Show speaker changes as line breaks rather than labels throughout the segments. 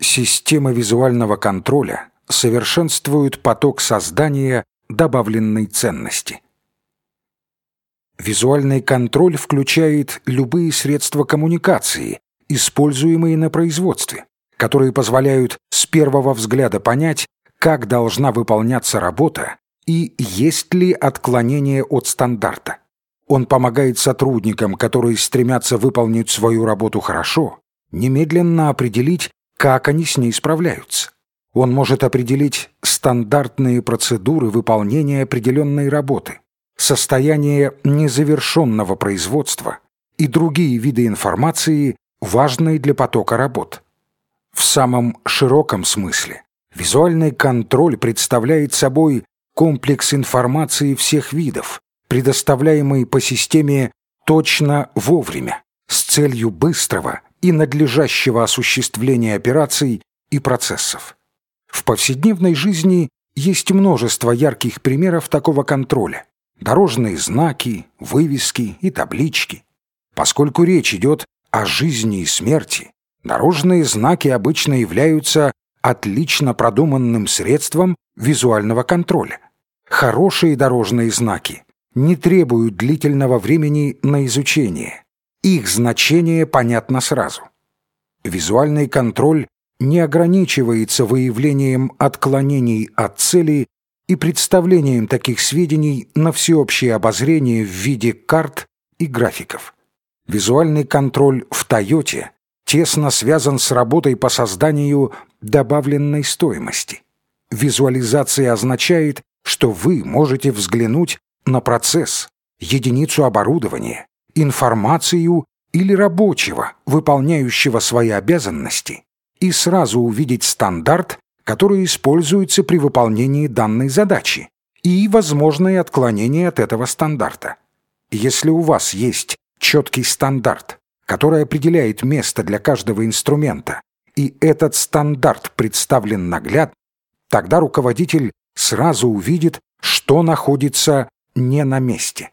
Система визуального контроля совершенствует поток создания добавленной ценности. Визуальный контроль включает любые средства коммуникации, используемые на производстве, которые позволяют с первого взгляда понять, как должна выполняться работа и есть ли отклонение от стандарта. Он помогает сотрудникам, которые стремятся выполнить свою работу хорошо, немедленно определить, как они с ней справляются. Он может определить стандартные процедуры выполнения определенной работы, состояние незавершенного производства и другие виды информации, важные для потока работ. В самом широком смысле визуальный контроль представляет собой комплекс информации всех видов, предоставляемый по системе точно вовремя, с целью быстрого и надлежащего осуществления операций и процессов. В повседневной жизни есть множество ярких примеров такого контроля. Дорожные знаки, вывески и таблички. Поскольку речь идет о жизни и смерти, дорожные знаки обычно являются отлично продуманным средством визуального контроля. Хорошие дорожные знаки не требуют длительного времени на изучение. Их значение понятно сразу. Визуальный контроль не ограничивается выявлением отклонений от цели и представлением таких сведений на всеобщее обозрение в виде карт и графиков. Визуальный контроль в «Тойоте» тесно связан с работой по созданию добавленной стоимости. Визуализация означает, что вы можете взглянуть на процесс, единицу оборудования, информацию или рабочего, выполняющего свои обязанности, и сразу увидеть стандарт, который используется при выполнении данной задачи, и возможные отклонения от этого стандарта. Если у вас есть четкий стандарт, который определяет место для каждого инструмента, и этот стандарт представлен наглядно, тогда руководитель сразу увидит, что находится не на месте.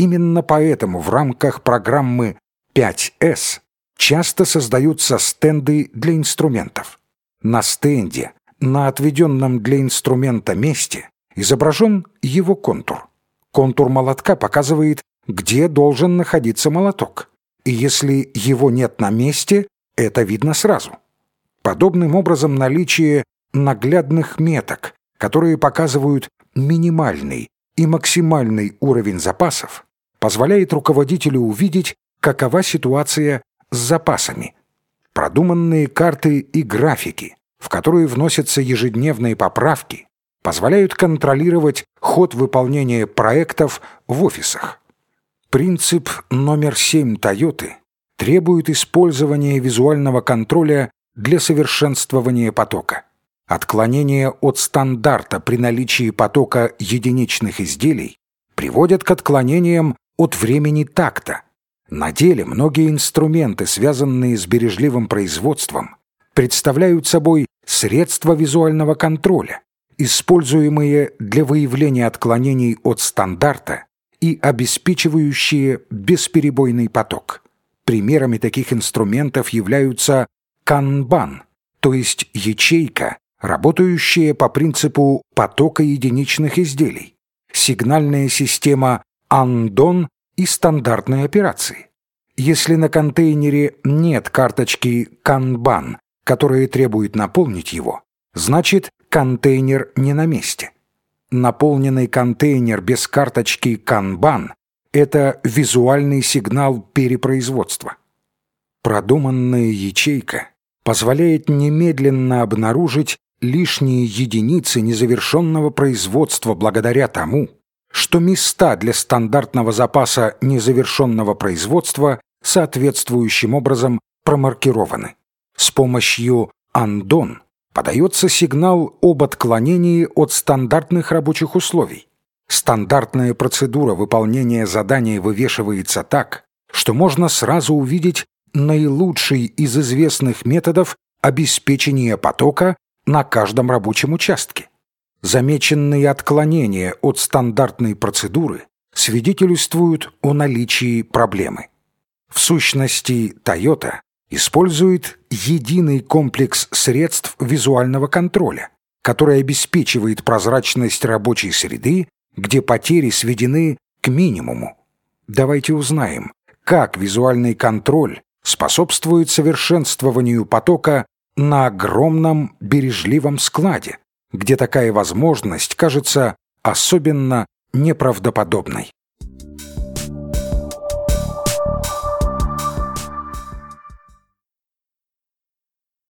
Именно поэтому в рамках программы 5S часто создаются стенды для инструментов. На стенде, на отведенном для инструмента месте, изображен его контур. Контур молотка показывает, где должен находиться молоток. И если его нет на месте, это видно сразу. Подобным образом наличие наглядных меток, которые показывают минимальный и максимальный уровень запасов, позволяет руководителю увидеть, какова ситуация с запасами. Продуманные карты и графики, в которые вносятся ежедневные поправки, позволяют контролировать ход выполнения проектов в офисах. Принцип номер 7 Тойоты требует использования визуального контроля для совершенствования потока. Отклонение от стандарта при наличии потока единичных изделий приводят к отклонениям от времени такта. На деле многие инструменты, связанные с бережливым производством, представляют собой средства визуального контроля, используемые для выявления отклонений от стандарта и обеспечивающие бесперебойный поток. Примерами таких инструментов являются канбан, то есть ячейка, работающая по принципу потока единичных изделий, сигнальная система андон и стандартные операции. Если на контейнере нет карточки Kanban, которая требует наполнить его, значит контейнер не на месте. Наполненный контейнер без карточки Kanban – это визуальный сигнал перепроизводства. Продуманная ячейка позволяет немедленно обнаружить лишние единицы незавершенного производства благодаря тому, что места для стандартного запаса незавершенного производства соответствующим образом промаркированы. С помощью «андон» подается сигнал об отклонении от стандартных рабочих условий. Стандартная процедура выполнения задания вывешивается так, что можно сразу увидеть наилучший из известных методов обеспечения потока на каждом рабочем участке. Замеченные отклонения от стандартной процедуры свидетельствуют о наличии проблемы. В сущности, Toyota использует единый комплекс средств визуального контроля, который обеспечивает прозрачность рабочей среды, где потери сведены к минимуму. Давайте узнаем, как визуальный контроль способствует совершенствованию потока на огромном бережливом складе, где такая возможность кажется особенно неправдоподобной.